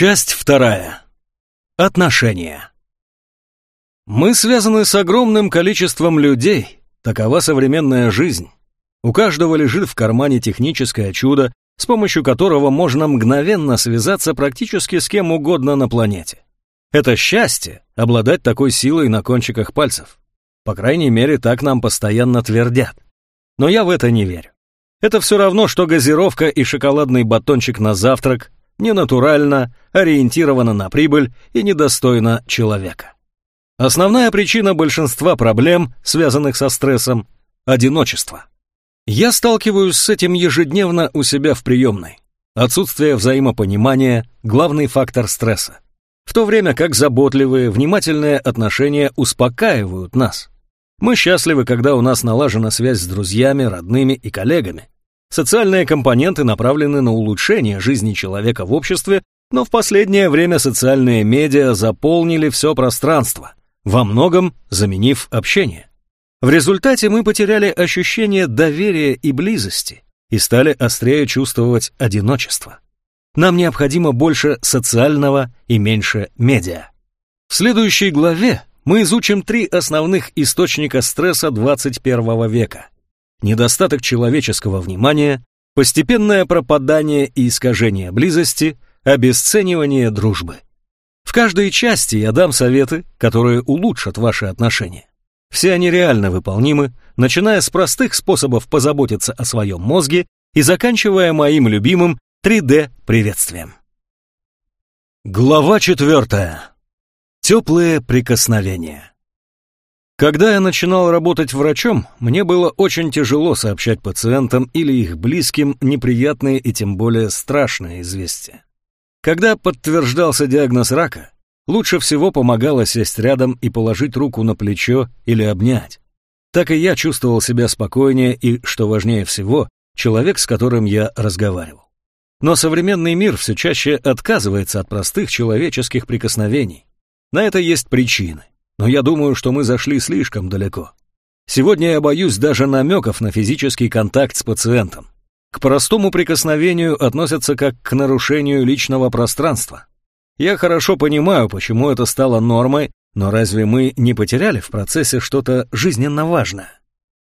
Часть вторая. Отношения. Мы связаны с огромным количеством людей, такова современная жизнь. У каждого лежит в кармане техническое чудо, с помощью которого можно мгновенно связаться практически с кем угодно на планете. Это счастье — обладать такой силой на кончиках пальцев. По крайней мере, так нам постоянно твердят. Но я в это не верю. Это все равно, что газировка и шоколадный батончик на завтрак, ненатурально, ориентировано на прибыль и недостойно человека. Основная причина большинства проблем, связанных со стрессом – одиночество. Я сталкиваюсь с этим ежедневно у себя в приемной. Отсутствие взаимопонимания – главный фактор стресса. В то время как заботливые, внимательные отношения успокаивают нас. Мы счастливы, когда у нас налажена связь с друзьями, родными и коллегами. Социальные компоненты направлены на улучшение жизни человека в обществе, но в последнее время социальные медиа заполнили все пространство, во многом заменив общение. В результате мы потеряли ощущение доверия и близости и стали острее чувствовать одиночество. Нам необходимо больше социального и меньше медиа. В следующей главе мы изучим три основных источника стресса 21 века. Недостаток человеческого внимания, постепенное пропадание и искажение близости, обесценивание дружбы. В каждой части я дам советы, которые улучшат ваши отношения. Все они реально выполнимы, начиная с простых способов позаботиться о своем мозге и заканчивая моим любимым 3D-приветствием. Глава четвертая. Теплые прикосновения. Когда я начинал работать врачом, мне было очень тяжело сообщать пациентам или их близким неприятные и тем более страшные известия. Когда подтверждался диагноз рака, Лучше всего помогало сесть рядом и положить руку на плечо или обнять. Так и я чувствовал себя спокойнее и, что важнее всего, человек, с которым я разговаривал. Но современный мир все чаще отказывается от простых человеческих прикосновений. На это есть причины, но я думаю, что мы зашли слишком далеко. Сегодня я боюсь даже намеков на физический контакт с пациентом. К простому прикосновению относятся как к нарушению личного пространства. Я хорошо понимаю, почему это стало нормой, но разве мы не потеряли в процессе что-то жизненно важное?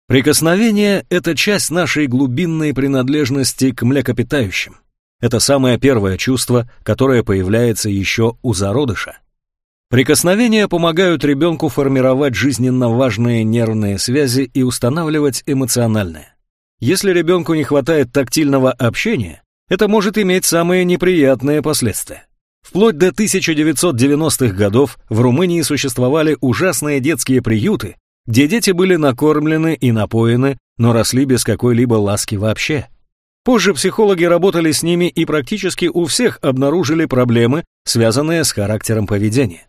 Прикосновение — это часть нашей глубинной принадлежности к млекопитающим. Это самое первое чувство, которое появляется еще у зародыша. Прикосновения помогают ребенку формировать жизненно важные нервные связи и устанавливать эмоциональные. Если ребенку не хватает тактильного общения, это может иметь самые неприятные последствия. Вплоть до 1990-х годов в Румынии существовали ужасные детские приюты, где дети были накормлены и напоены, но росли без какой-либо ласки вообще. Позже психологи работали с ними и практически у всех обнаружили проблемы, связанные с характером поведения.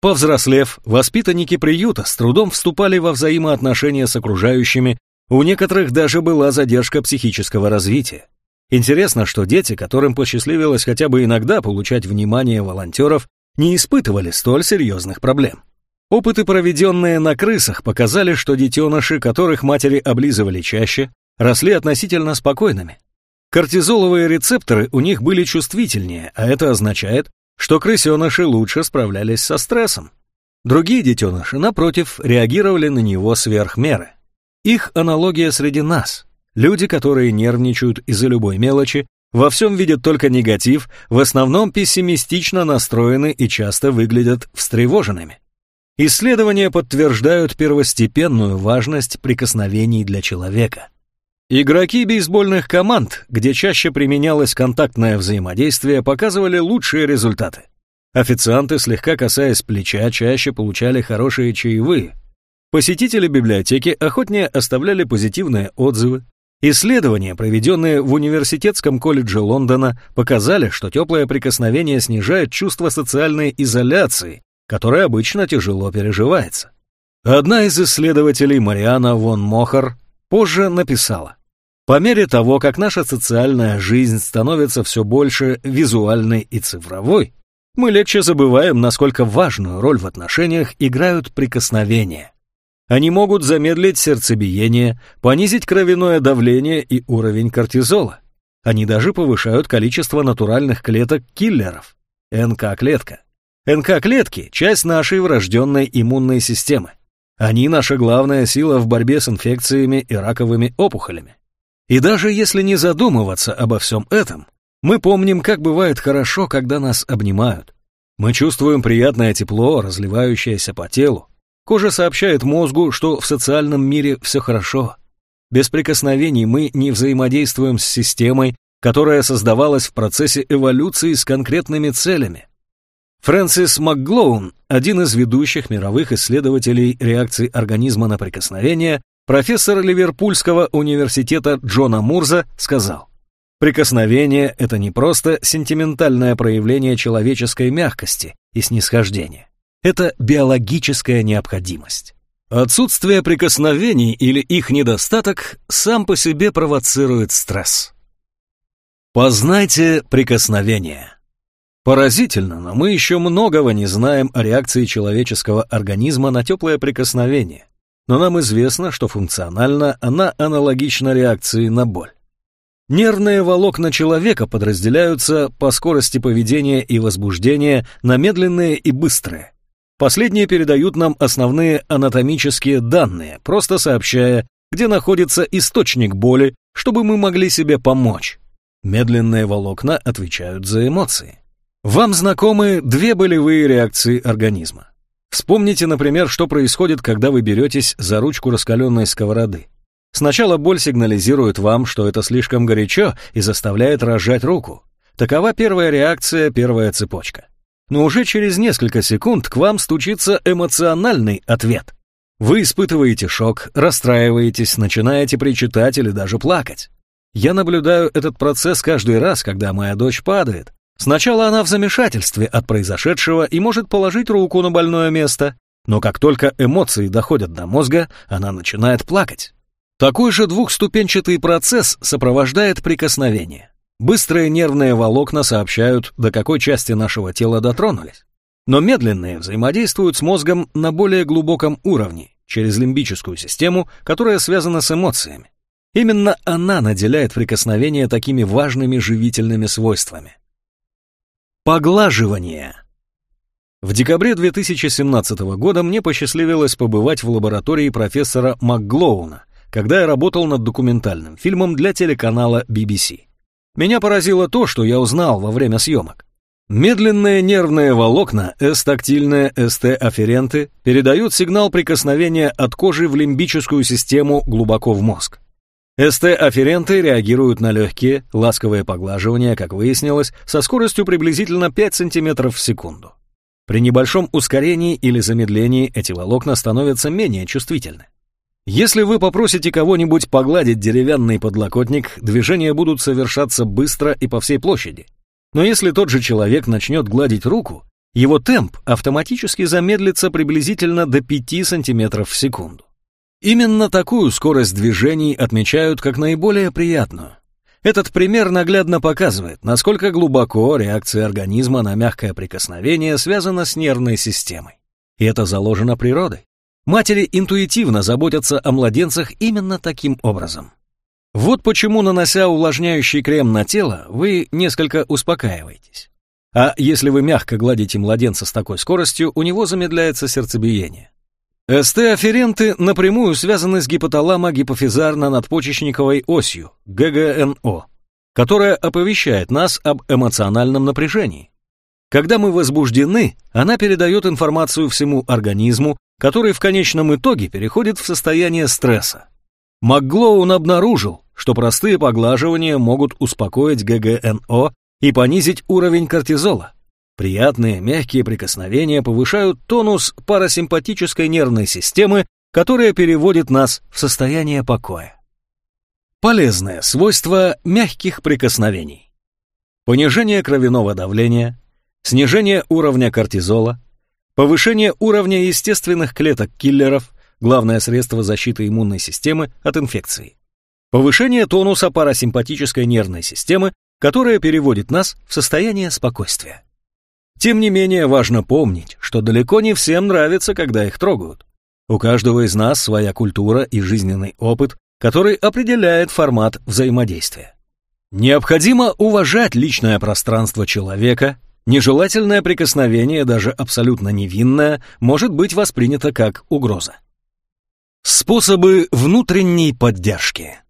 Повзрослев, воспитанники приюта с трудом вступали во взаимоотношения с окружающими, у некоторых даже была задержка психического развития. Интересно, что дети, которым посчастливилось хотя бы иногда получать внимание волонтеров, не испытывали столь серьезных проблем. Опыты, проведенные на крысах, показали, что детеныши, которых матери облизывали чаще, росли относительно спокойными. Кортизоловые рецепторы у них были чувствительнее, а это означает, что крысеныши лучше справлялись со стрессом. Другие детеныши, напротив, реагировали на него сверх меры. Их аналогия среди нас. Люди, которые нервничают из-за любой мелочи, во всем видят только негатив, в основном пессимистично настроены и часто выглядят встревоженными. Исследования подтверждают первостепенную важность прикосновений для человека. Игроки бейсбольных команд, где чаще применялось контактное взаимодействие, показывали лучшие результаты. Официанты, слегка касаясь плеча, чаще получали хорошие чаевые. Посетители библиотеки охотнее оставляли позитивные отзывы, Исследования, проведенные в Университетском колледже Лондона, показали, что теплое прикосновение снижает чувство социальной изоляции, которое обычно тяжело переживается. Одна из исследователей, Мариана вон Мохар, позже написала, «По мере того, как наша социальная жизнь становится все больше визуальной и цифровой, мы легче забываем, насколько важную роль в отношениях играют прикосновения. Они могут замедлить сердцебиение, понизить кровяное давление и уровень кортизола. Они даже повышают количество натуральных клеток киллеров. НК-клетка. НК-клетки – часть нашей врожденной иммунной системы. Они наша главная сила в борьбе с инфекциями и раковыми опухолями. И даже если не задумываться обо всем этом, мы помним, как бывает хорошо, когда нас обнимают. Мы чувствуем приятное тепло, разливающееся по телу. Кожа сообщает мозгу, что в социальном мире все хорошо. Без прикосновений мы не взаимодействуем с системой, которая создавалась в процессе эволюции с конкретными целями. Фрэнсис МакГлоун, один из ведущих мировых исследователей реакций организма на прикосновение, профессор Ливерпульского университета Джона Мурза, сказал, «Прикосновение – это не просто сентиментальное проявление человеческой мягкости и снисхождения. Это биологическая необходимость. Отсутствие прикосновений или их недостаток сам по себе провоцирует стресс. Познайте прикосновение. Поразительно, но мы еще многого не знаем о реакции человеческого организма на теплое прикосновение. Но нам известно, что функционально она аналогична реакции на боль. Нервные волокна человека подразделяются по скорости поведения и возбуждения на медленные и быстрые. Последние передают нам основные анатомические данные, просто сообщая, где находится источник боли, чтобы мы могли себе помочь. Медленные волокна отвечают за эмоции. Вам знакомы две болевые реакции организма. Вспомните, например, что происходит, когда вы беретесь за ручку раскаленной сковороды. Сначала боль сигнализирует вам, что это слишком горячо и заставляет разжать руку. Такова первая реакция, первая цепочка. Но уже через несколько секунд к вам стучится эмоциональный ответ. Вы испытываете шок, расстраиваетесь, начинаете причитать или даже плакать. Я наблюдаю этот процесс каждый раз, когда моя дочь падает, Сначала она в замешательстве от произошедшего и может положить руку на больное место, но как только эмоции доходят до мозга, она начинает плакать. Такой же двухступенчатый процесс сопровождает прикосновение. Быстрые нервные волокна сообщают, до какой части нашего тела дотронулись. Но медленные взаимодействуют с мозгом на более глубоком уровне, через лимбическую систему, которая связана с эмоциями. Именно она наделяет прикосновение такими важными живительными свойствами. Поглаживание. В декабре 2017 года мне посчастливилось побывать в лаборатории профессора МакГлоуна, когда я работал над документальным фильмом для телеканала BBC. Меня поразило то, что я узнал во время съемок. Медленные нервные волокна, эстактильные СТ-афференты, передают сигнал прикосновения от кожи в лимбическую систему глубоко в мозг. СТ-афференты реагируют на легкие, ласковые поглаживания, как выяснилось, со скоростью приблизительно 5 см в секунду. При небольшом ускорении или замедлении эти волокна становятся менее чувствительны. Если вы попросите кого-нибудь погладить деревянный подлокотник, движения будут совершаться быстро и по всей площади. Но если тот же человек начнет гладить руку, его темп автоматически замедлится приблизительно до 5 см в секунду. Именно такую скорость движений отмечают как наиболее приятную. Этот пример наглядно показывает, насколько глубоко реакция организма на мягкое прикосновение связана с нервной системой. И это заложено природой. Матери интуитивно заботятся о младенцах именно таким образом. Вот почему, нанося увлажняющий крем на тело, вы несколько успокаиваетесь. А если вы мягко гладите младенца с такой скоростью, у него замедляется сердцебиение. СТ-афференты напрямую связаны с гипоталамо-гипофизарно-надпочечниковой осью, ГГНО, которая оповещает нас об эмоциональном напряжении. Когда мы возбуждены, она передает информацию всему организму, который в конечном итоге переходит в состояние стресса. МакГлоун обнаружил, что простые поглаживания могут успокоить ГГНО и понизить уровень кортизола. Приятные мягкие прикосновения повышают тонус парасимпатической нервной системы, которая переводит нас в состояние покоя. Полезное свойство мягких прикосновений. Понижение кровяного давления, снижение уровня кортизола, повышение уровня естественных клеток киллеров, главное средство защиты иммунной системы от инфекции, повышение тонуса парасимпатической нервной системы, которая переводит нас в состояние спокойствия. Тем не менее, важно помнить, что далеко не всем нравится, когда их трогают. У каждого из нас своя культура и жизненный опыт, который определяет формат взаимодействия. Необходимо уважать личное пространство человека, Нежелательное прикосновение, даже абсолютно невинное, может быть воспринято как угроза. Способы внутренней поддержки.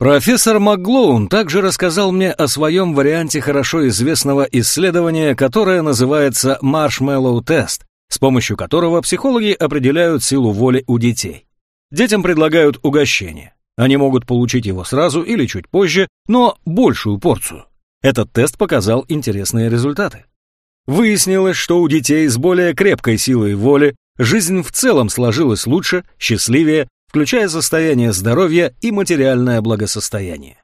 Профессор Макглоун также рассказал мне о своем варианте хорошо известного исследования, которое называется Test, с помощью которого психологи определяют силу воли у детей. Детям предлагают угощение. Они могут получить его сразу или чуть позже, но большую порцию. Этот тест показал интересные результаты. Выяснилось, что у детей с более крепкой силой воли жизнь в целом сложилась лучше, счастливее, включая состояние здоровья и материальное благосостояние.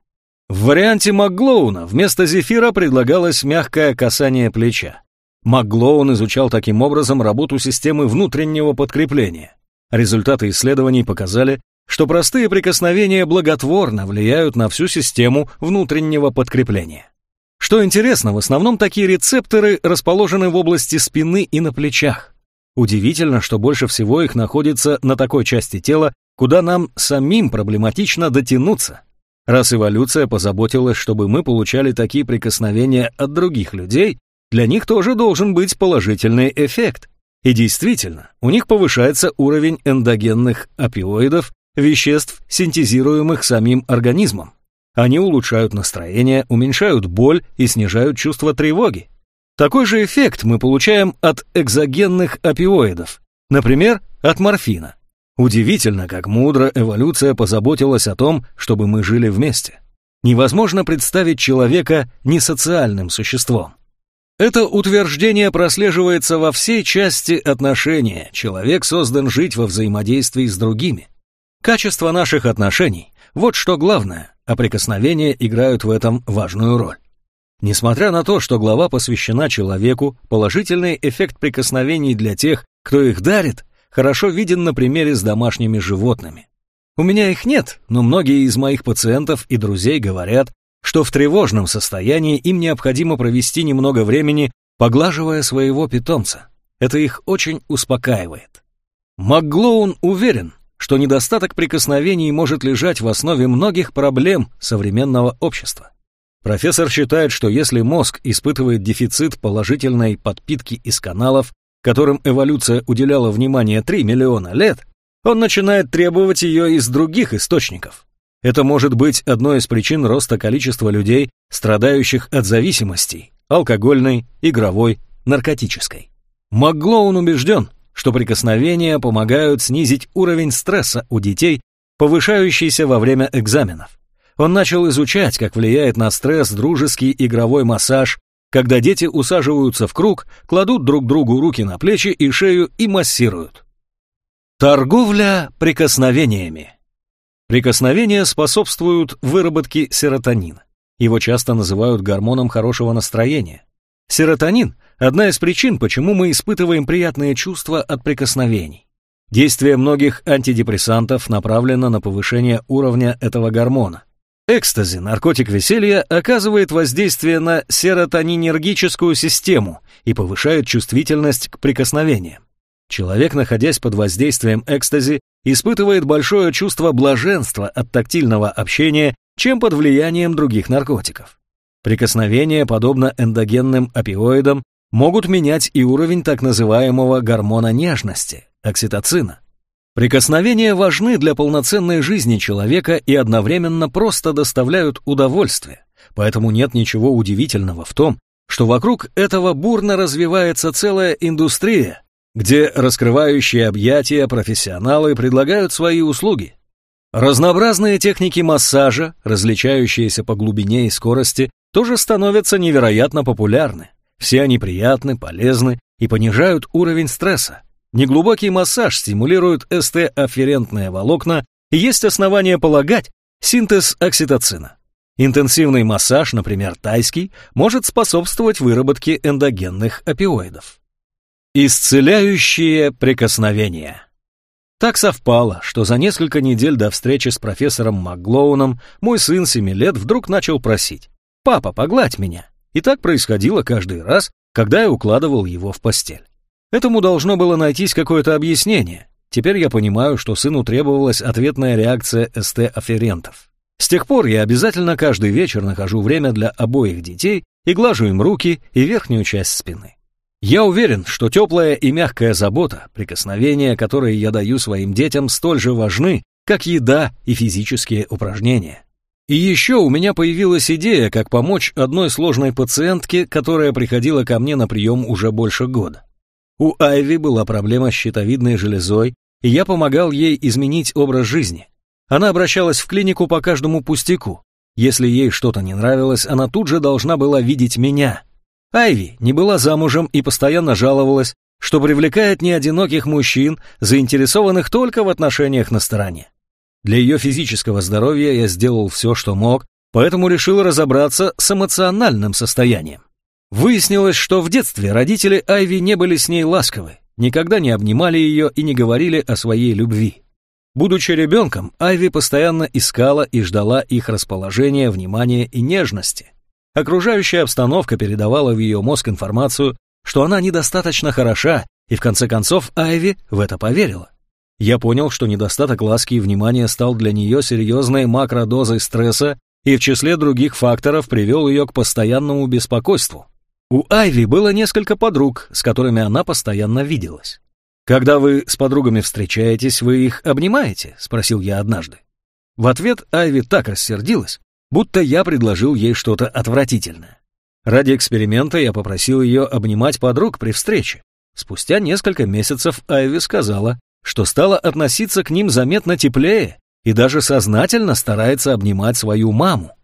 В варианте Макглоуна вместо зефира предлагалось мягкое касание плеча. Макглоун изучал таким образом работу системы внутреннего подкрепления. Результаты исследований показали, что простые прикосновения благотворно влияют на всю систему внутреннего подкрепления. Что интересно, в основном такие рецепторы расположены в области спины и на плечах. Удивительно, что больше всего их находится на такой части тела, куда нам самим проблематично дотянуться. Раз эволюция позаботилась, чтобы мы получали такие прикосновения от других людей, для них тоже должен быть положительный эффект. И действительно, у них повышается уровень эндогенных опиоидов, веществ, синтезируемых самим организмом. Они улучшают настроение, уменьшают боль и снижают чувство тревоги. Такой же эффект мы получаем от экзогенных опиоидов, например, от морфина. Удивительно, как мудро эволюция позаботилась о том, чтобы мы жили вместе. Невозможно представить человека несоциальным существом. Это утверждение прослеживается во всей части отношения. Человек создан жить во взаимодействии с другими. Качество наших отношений – вот что главное, а прикосновения играют в этом важную роль. Несмотря на то, что глава посвящена человеку, положительный эффект прикосновений для тех, кто их дарит, хорошо виден на примере с домашними животными. У меня их нет, но многие из моих пациентов и друзей говорят, что в тревожном состоянии им необходимо провести немного времени, поглаживая своего питомца. Это их очень успокаивает. МакГлоун уверен, что недостаток прикосновений может лежать в основе многих проблем современного общества. Профессор считает, что если мозг испытывает дефицит положительной подпитки из каналов, которым эволюция уделяла внимание 3 миллиона лет, он начинает требовать ее из других источников. Это может быть одной из причин роста количества людей, страдающих от зависимостей – алкогольной, игровой, наркотической. Макглоун убежден, что прикосновения помогают снизить уровень стресса у детей, повышающийся во время экзаменов. Он начал изучать, как влияет на стресс дружеский игровой массаж, когда дети усаживаются в круг, кладут друг другу руки на плечи и шею и массируют. Торговля прикосновениями. Прикосновения способствуют выработке серотонина. Его часто называют гормоном хорошего настроения. Серотонин – одна из причин, почему мы испытываем приятные чувства от прикосновений. Действие многих антидепрессантов направлено на повышение уровня этого гормона. Экстази, наркотик веселья, оказывает воздействие на серотонинергическую систему и повышает чувствительность к прикосновениям. Человек, находясь под воздействием экстази, испытывает большое чувство блаженства от тактильного общения, чем под влиянием других наркотиков. Прикосновения, подобно эндогенным опиоидам, могут менять и уровень так называемого гормона нежности – окситоцина. Прикосновения важны для полноценной жизни человека и одновременно просто доставляют удовольствие, поэтому нет ничего удивительного в том, что вокруг этого бурно развивается целая индустрия, где раскрывающие объятия профессионалы предлагают свои услуги. Разнообразные техники массажа, различающиеся по глубине и скорости, тоже становятся невероятно популярны. Все они приятны, полезны и понижают уровень стресса. Неглубокий массаж стимулирует СТ-афферентные волокна и есть основания полагать синтез окситоцина. Интенсивный массаж, например, тайский, может способствовать выработке эндогенных опиоидов. Исцеляющие прикосновения. Так совпало, что за несколько недель до встречи с профессором Макглоуном мой сын 7 лет вдруг начал просить «Папа, погладь меня». И так происходило каждый раз, когда я укладывал его в постель. Этому должно было найтись какое-то объяснение. Теперь я понимаю, что сыну требовалась ответная реакция СТ-афферентов. С тех пор я обязательно каждый вечер нахожу время для обоих детей и глажу им руки и верхнюю часть спины. Я уверен, что теплая и мягкая забота, прикосновения, которые я даю своим детям, столь же важны, как еда и физические упражнения. И еще у меня появилась идея, как помочь одной сложной пациентке, которая приходила ко мне на прием уже больше года. У Айви была проблема с щитовидной железой, и я помогал ей изменить образ жизни. Она обращалась в клинику по каждому пустяку. Если ей что-то не нравилось, она тут же должна была видеть меня. Айви не была замужем и постоянно жаловалась, что привлекает неодиноких мужчин, заинтересованных только в отношениях на стороне. Для ее физического здоровья я сделал все, что мог, поэтому решил разобраться с эмоциональным состоянием. Выяснилось, что в детстве родители Айви не были с ней ласковы, никогда не обнимали ее и не говорили о своей любви. Будучи ребенком, Айви постоянно искала и ждала их расположения, внимания и нежности. Окружающая обстановка передавала в ее мозг информацию, что она недостаточно хороша, и в конце концов Айви в это поверила. Я понял, что недостаток ласки и внимания стал для нее серьезной макродозой стресса и в числе других факторов привел ее к постоянному беспокойству. У Айви было несколько подруг, с которыми она постоянно виделась. «Когда вы с подругами встречаетесь, вы их обнимаете?» — спросил я однажды. В ответ Айви так рассердилась, будто я предложил ей что-то отвратительное. Ради эксперимента я попросил ее обнимать подруг при встрече. Спустя несколько месяцев Айви сказала, что стала относиться к ним заметно теплее и даже сознательно старается обнимать свою маму.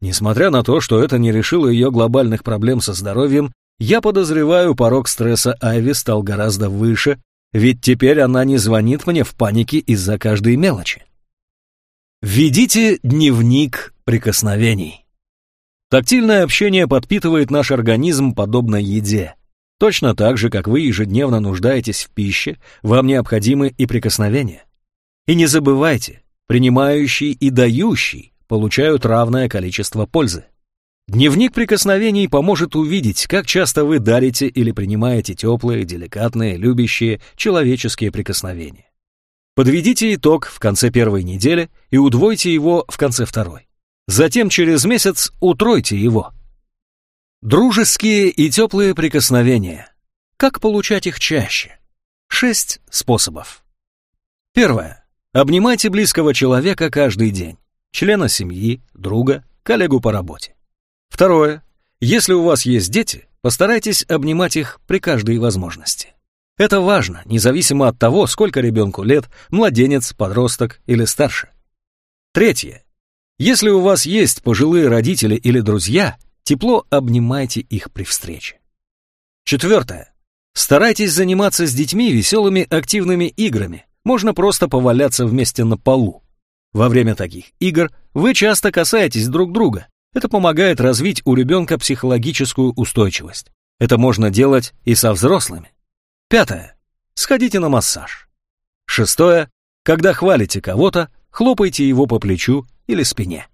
Несмотря на то, что это не решило ее глобальных проблем со здоровьем, я подозреваю, порог стресса Айви стал гораздо выше, ведь теперь она не звонит мне в панике из-за каждой мелочи. Введите дневник прикосновений. Тактильное общение подпитывает наш организм подобно еде. Точно так же, как вы ежедневно нуждаетесь в пище, вам необходимы и прикосновения. И не забывайте, принимающий и дающий получают равное количество пользы. Дневник прикосновений поможет увидеть, как часто вы дарите или принимаете теплые, деликатные, любящие, человеческие прикосновения. Подведите итог в конце первой недели и удвойте его в конце второй. Затем через месяц утройте его. Дружеские и теплые прикосновения. Как получать их чаще? Шесть способов. Первое. Обнимайте близкого человека каждый день. Члена семьи, друга, коллегу по работе. Второе. Если у вас есть дети, постарайтесь обнимать их при каждой возможности. Это важно, независимо от того, сколько ребенку лет, младенец, подросток или старше. Третье. Если у вас есть пожилые родители или друзья, Тепло обнимайте их при встрече. Четвертое. Старайтесь заниматься с детьми веселыми активными играми. Можно просто поваляться вместе на полу. Во время таких игр вы часто касаетесь друг друга. Это помогает развить у ребенка психологическую устойчивость. Это можно делать и со взрослыми. Пятое. Сходите на массаж. Шестое. Когда хвалите кого-то, хлопайте его по плечу или спине.